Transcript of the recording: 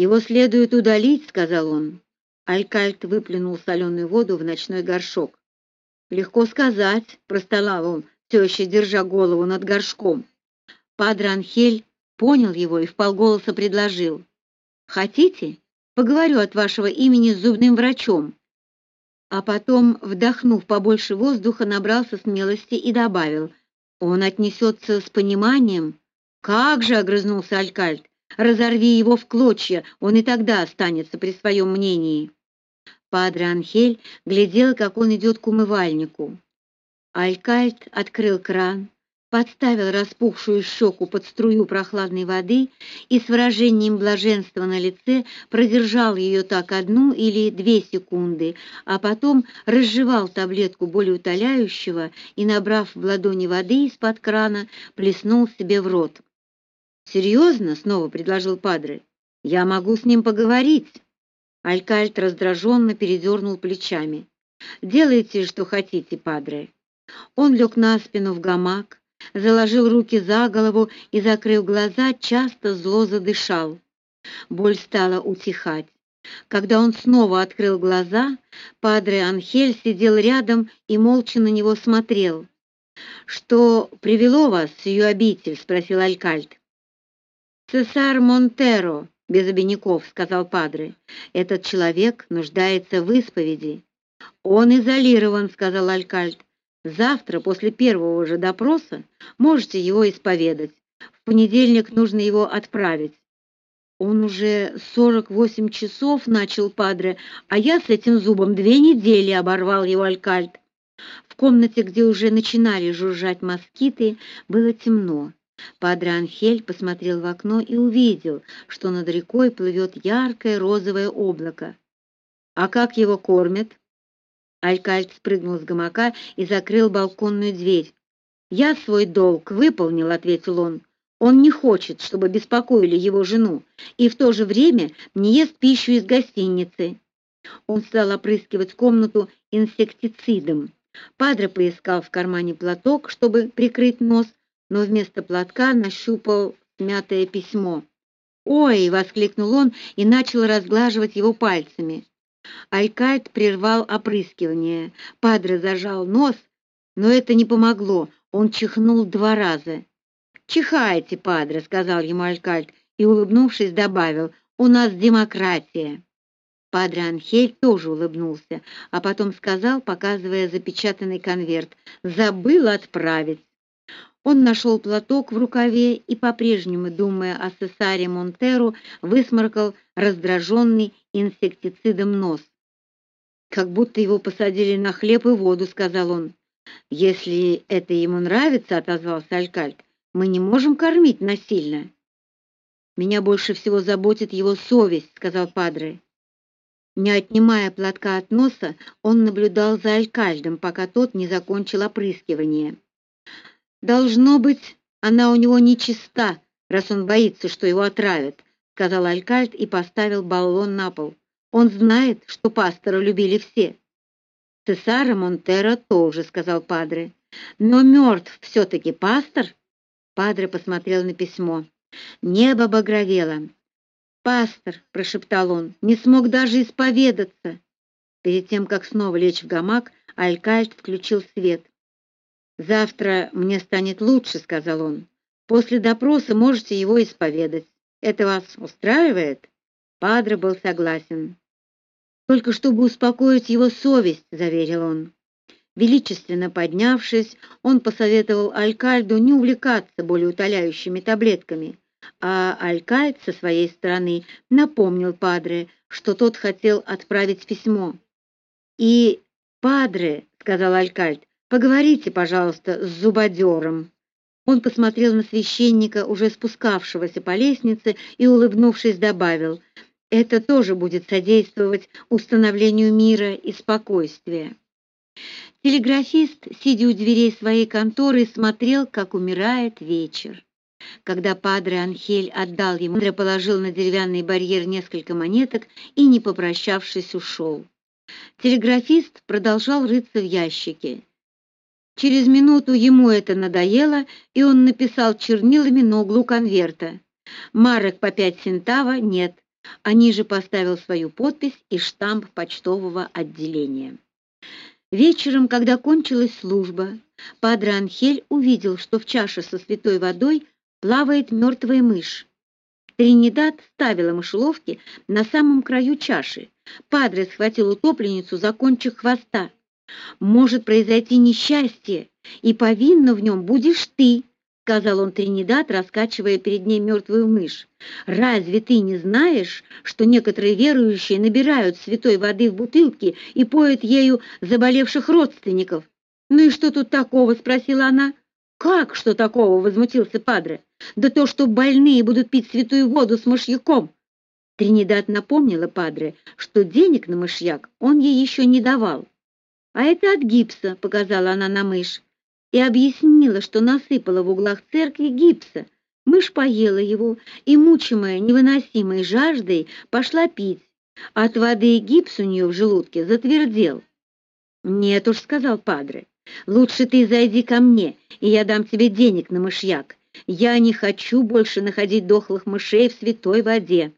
«Его следует удалить», — сказал он. Алькальт выплюнул соленую воду в ночной горшок. «Легко сказать», — простонал он, еще держа голову над горшком. Падре Анхель понял его и вполголоса предложил. «Хотите? Поговорю от вашего имени с зубным врачом». А потом, вдохнув побольше воздуха, набрался смелости и добавил. «Он отнесется с пониманием». «Как же!» — огрызнулся Алькальт. «Разорви его в клочья, он и тогда останется при своем мнении». Падре Анхель глядел, как он идет к умывальнику. Алькальт открыл кран, подставил распухшую щеку под струю прохладной воды и с выражением блаженства на лице продержал ее так одну или две секунды, а потом разжевал таблетку болеутоляющего и, набрав в ладони воды из-под крана, плеснул себе в рот. «Серьезно?» — снова предложил Падре. «Я могу с ним поговорить». Алькальт раздраженно передернул плечами. «Делайте, что хотите, падре». Он лег на спину в гамак, заложил руки за голову и, закрыв глаза, часто зло задышал. Боль стала утихать. Когда он снова открыл глаза, падре Анхель сидел рядом и молча на него смотрел. «Что привело вас в сию обитель?» — спросил Алькальт. «Цесар Монтеро», без обиняков, сказал падре. Этот человек нуждается в исповеди. Он изолирован, сказал Алькальд. Завтра после первого же допроса можете его исповедать. В понедельник нужно его отправить. Он уже сорок восемь часов начал падре, а я с этим зубом две недели оборвал его Алькальд. В комнате, где уже начинали жужжать москиты, было темно. Падре Анхель посмотрел в окно и увидел, что над рекой плывет яркое розовое облако. «А как его кормят?» Алькальд спрыгнул с гамака и закрыл балконную дверь. «Я свой долг выполнил», — ответил он. «Он не хочет, чтобы беспокоили его жену, и в то же время не ест пищу из гостиницы». Он стал опрыскивать комнату инсектицидом. Падре поискал в кармане платок, чтобы прикрыть нос, но вместо платка нащупал смятое письмо. «Ой!» — воскликнул он и начал разглаживать его пальцами. Айкайт прервал опрыскивание. Падре зажал нос, но это не помогло. Он чихнул два раза. «Чихайте, падре», — сказал ему Алькальт и, улыбнувшись, добавил, «У нас демократия». Падре Анхель тоже улыбнулся, а потом сказал, показывая запечатанный конверт, «Забыл отправить». Он нашел платок в рукаве и, по-прежнему думая о Сесаре Монтеро, высморкал раздраженный инсектицидом нос. «Как будто его посадили на хлеб и воду», — сказал он. «Если это ему нравится», — отозвался Алькальд, — «мы не можем кормить насильно». «Меня больше всего заботит его совесть», — сказал Падре. Не отнимая платка от носа, он наблюдал за Алькальдом, пока тот не закончил опрыскивание. Должно быть, она у него нечиста, раз он боится, что его отравят, сказал Алькальд и поставил баллон на пол. Он знает, что пастора любили все. Цесара Монтера тоже, сказал падре. Но мертв все-таки пастор? Падре посмотрел на письмо. Небо багровело. «Пастор», — прошептал он, — «не смог даже исповедаться». Перед тем, как снова лечь в гамак, Алькальд включил свет. «Завтра мне станет лучше», — сказал он. «После допроса можете его исповедать. Это вас устраивает?» Падре был согласен. «Только чтобы успокоить его совесть», — заверил он. Величественно поднявшись, он посоветовал Алькальду не увлекаться более утоляющими таблетками, а Алькальд со своей стороны напомнил Падре, что тот хотел отправить письмо. «И, Падре», — сказал Алькальд, Поговорите, пожалуйста, с зубодером». Он посмотрел на священника, уже спускавшегося по лестнице, и, улыбнувшись, добавил, «Это тоже будет содействовать установлению мира и спокойствия». Телеграфист, сидя у дверей своей конторы, смотрел, как умирает вечер. Когда падре Анхель отдал ему, Андре положил на деревянный барьер несколько монеток и, не попрощавшись, ушел. Телеграфист продолжал рыться в ящике. Через минуту ему это надоело, и он написал чернилами на углу конверта. «Марок по пять центава нет. а ниже поставил свою подпись и штамп почтового отделения. Вечером, когда кончилась служба, Падре Анхель увидел, что в чаше со святой водой плавает мертвая мышь. Тринидад ставила мышеловки на самом краю чаши. Падре схватил утопленницу за кончик хвоста. «Может произойти несчастье, и повинна в нем будешь ты», — сказал он Тринидад, раскачивая перед ней мертвую мышь. «Разве ты не знаешь, что некоторые верующие набирают святой воды в бутылки и поют ею заболевших родственников?» «Ну и что тут такого?» — спросила она. «Как что такого?» — возмутился Падре. «Да то, что больные будут пить святую воду с мышьяком». Тринидад напомнила Падре, что денег на мышьяк он ей еще не давал. «А это от гипса», — показала она на мышь и объяснила, что насыпала в углах церкви гипса. Мышь поела его и, мучимая невыносимой жаждой, пошла пить. От воды гипс у нее в желудке затвердел. «Нет уж», — сказал Падре, — «лучше ты зайди ко мне, и я дам тебе денег на мышьяк. Я не хочу больше находить дохлых мышей в святой воде».